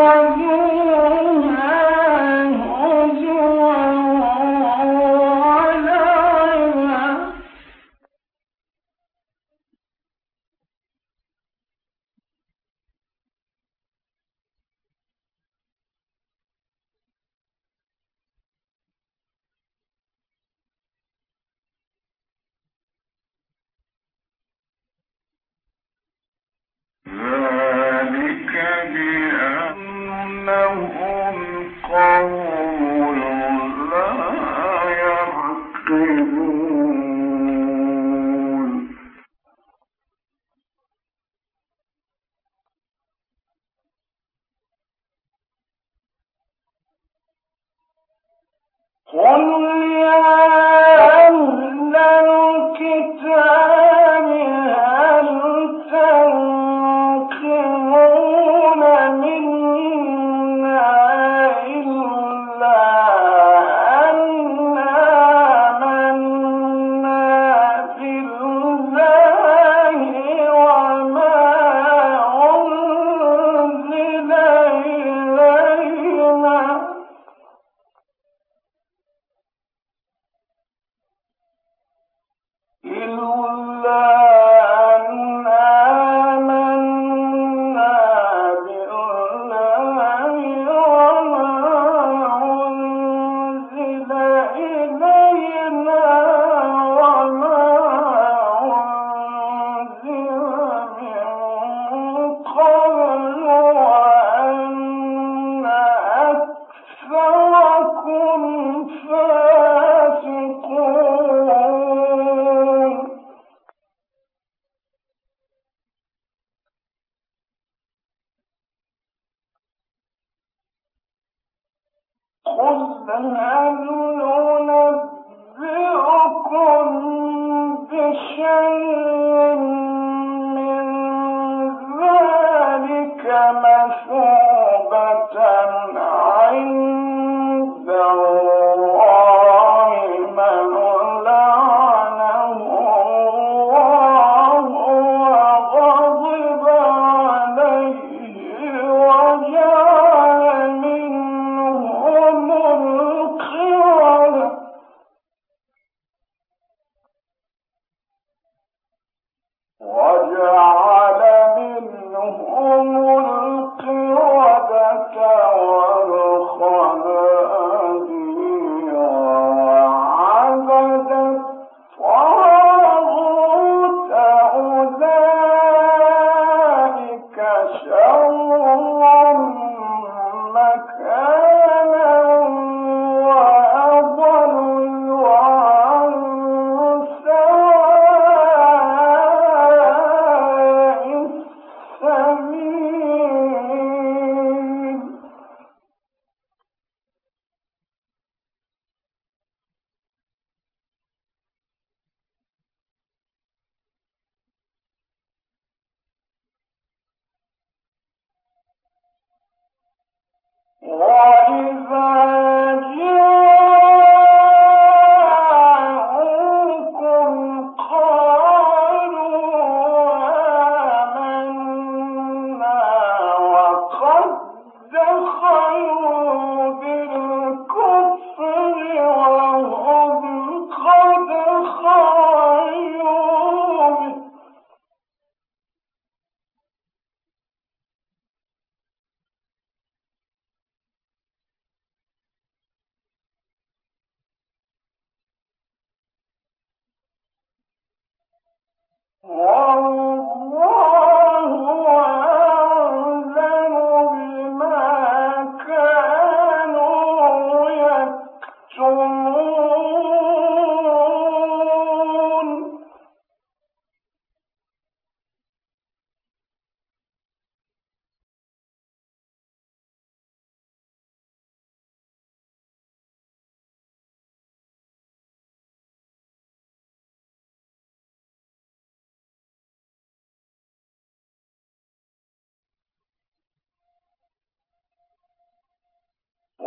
اتخذوها قل يا وَإِذَا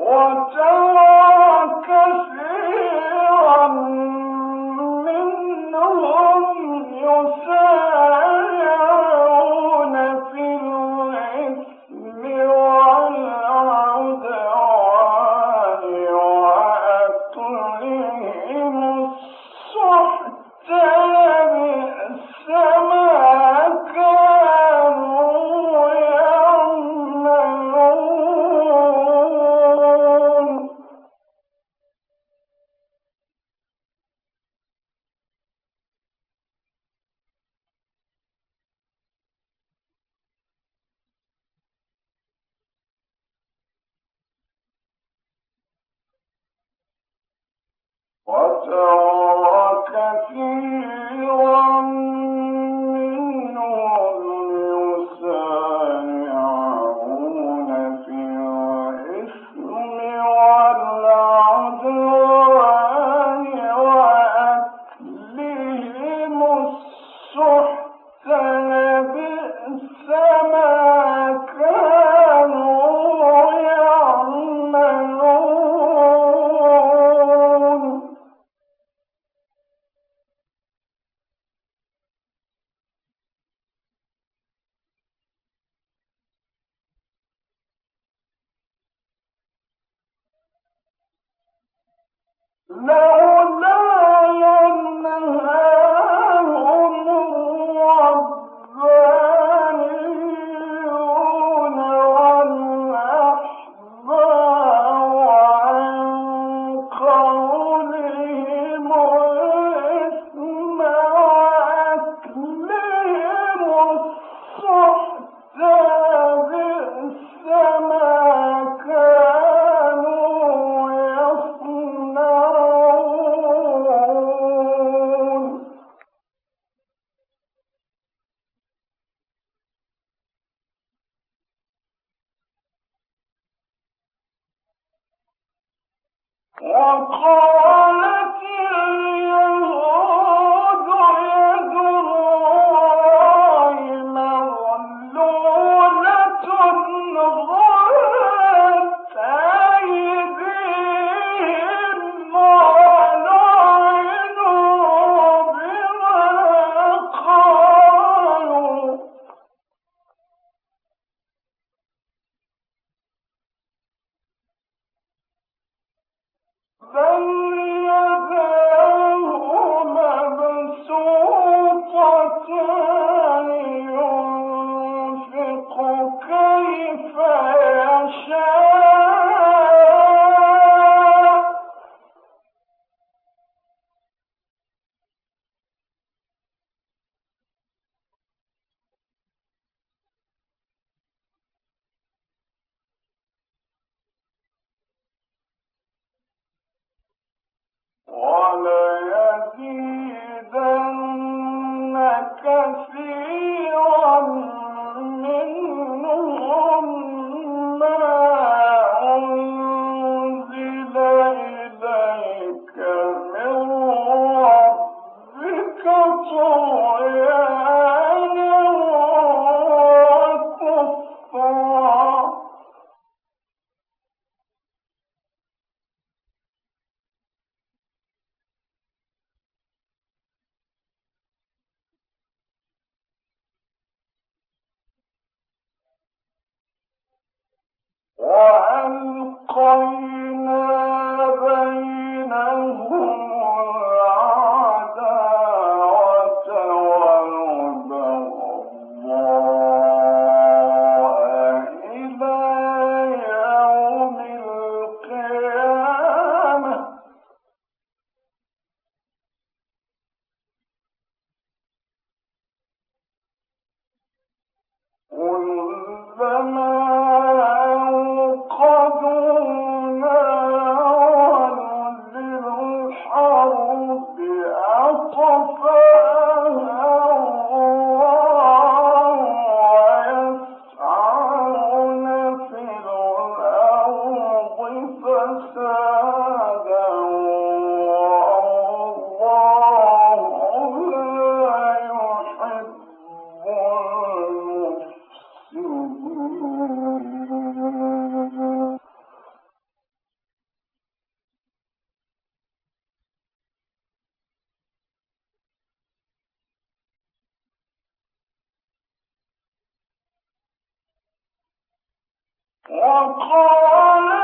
وتركت وَتَرَى No! Oh. منهم ما وقال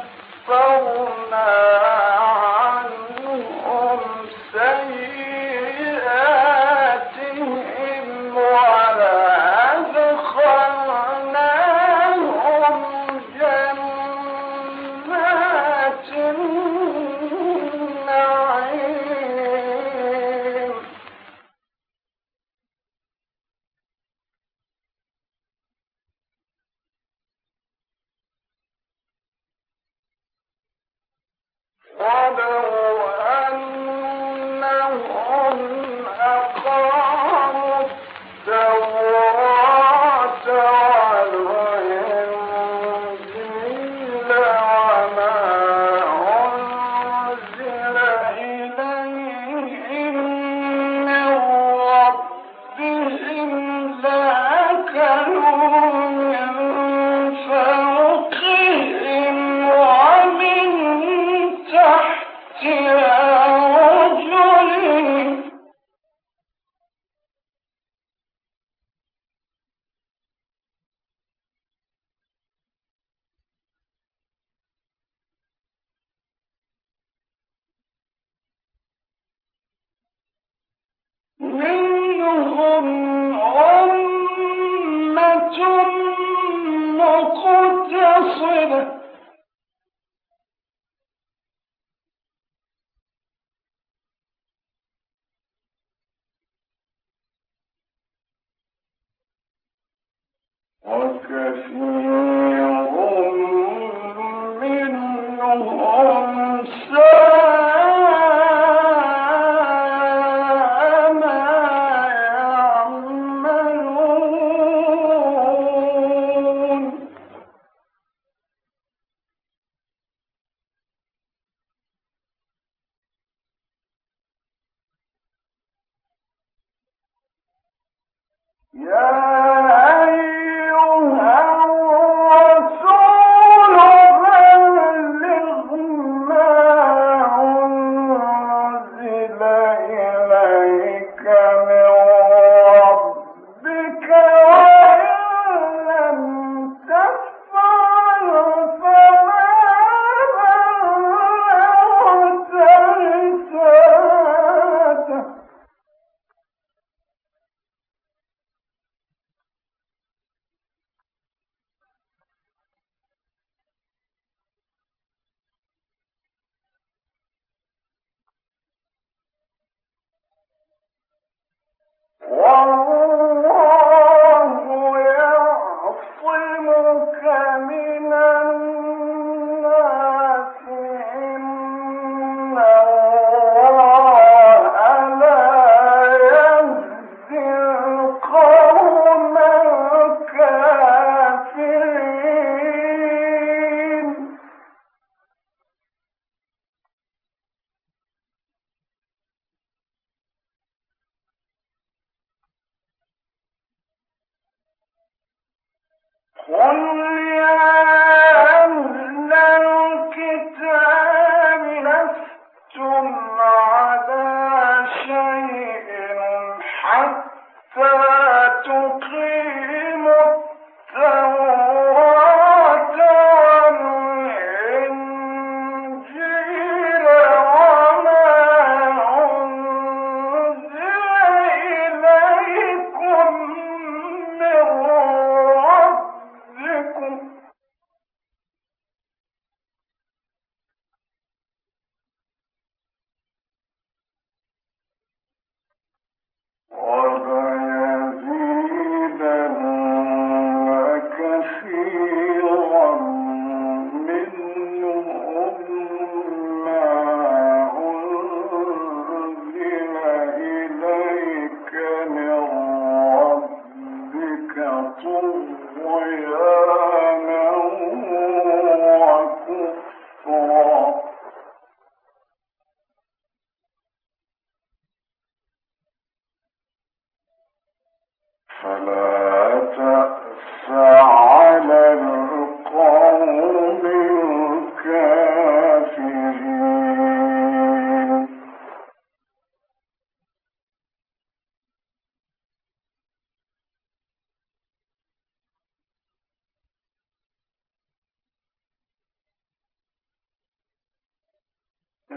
وَدَوَّا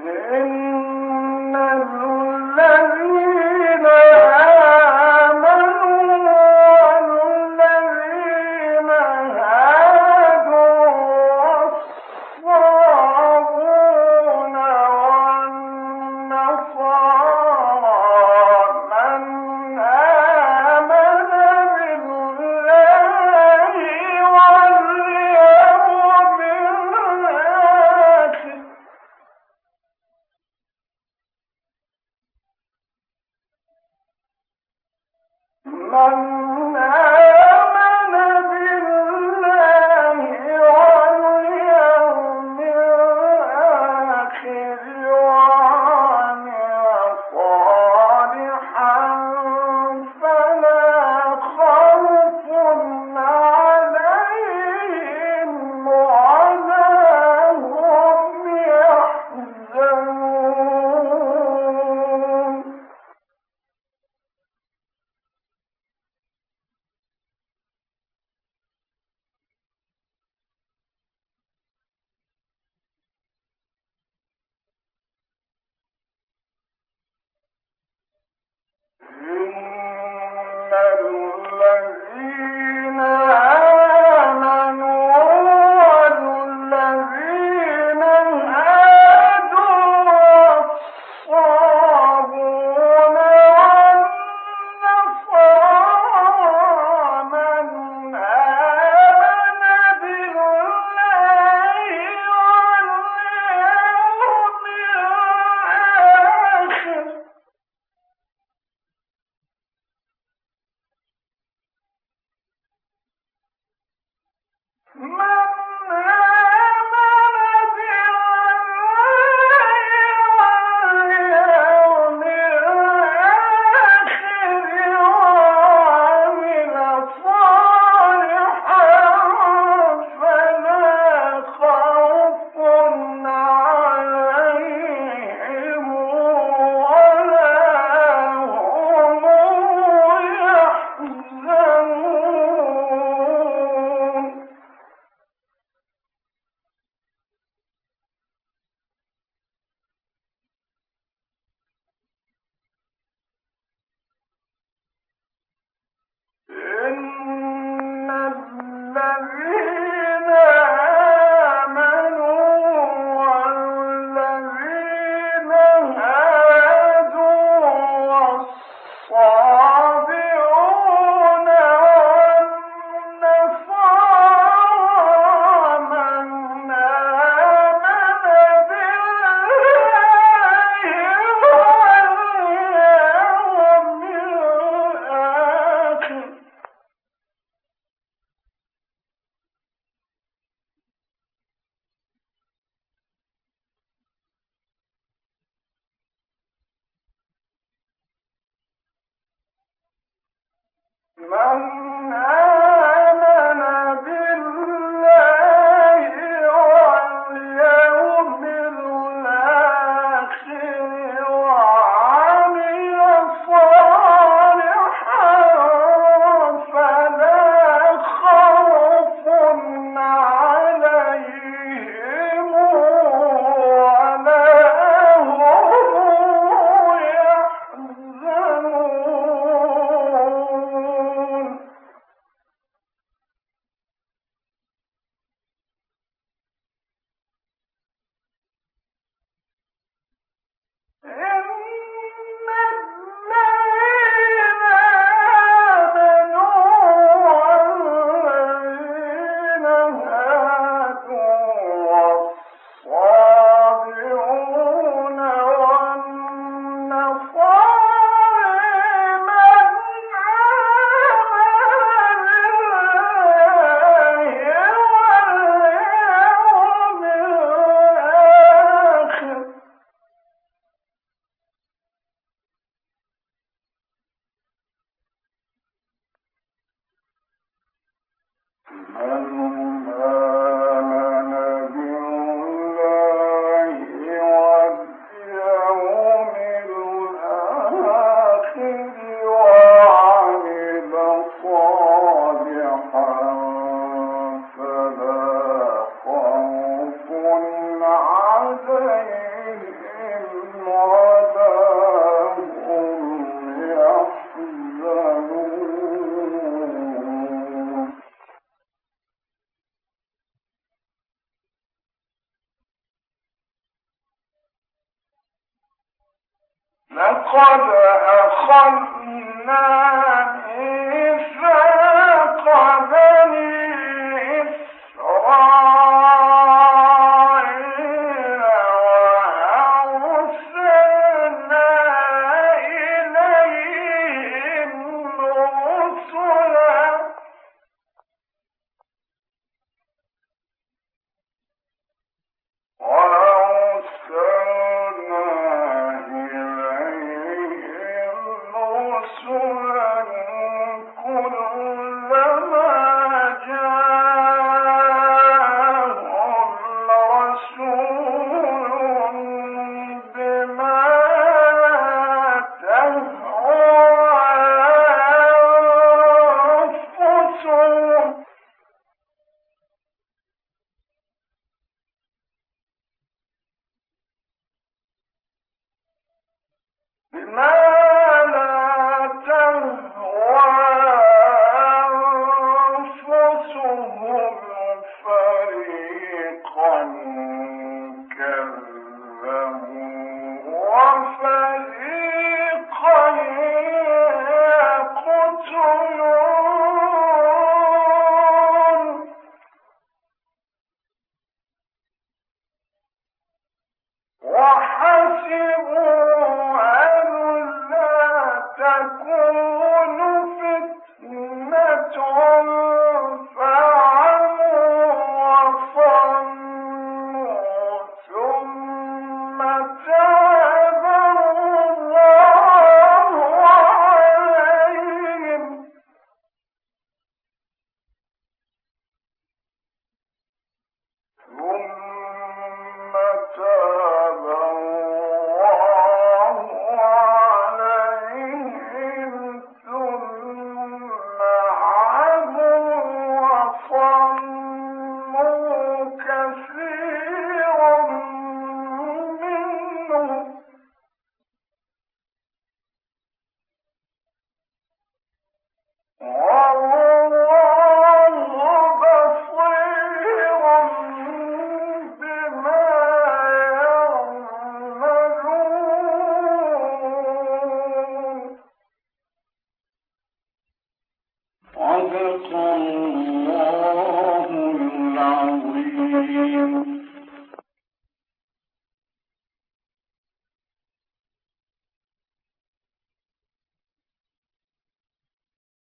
Amém.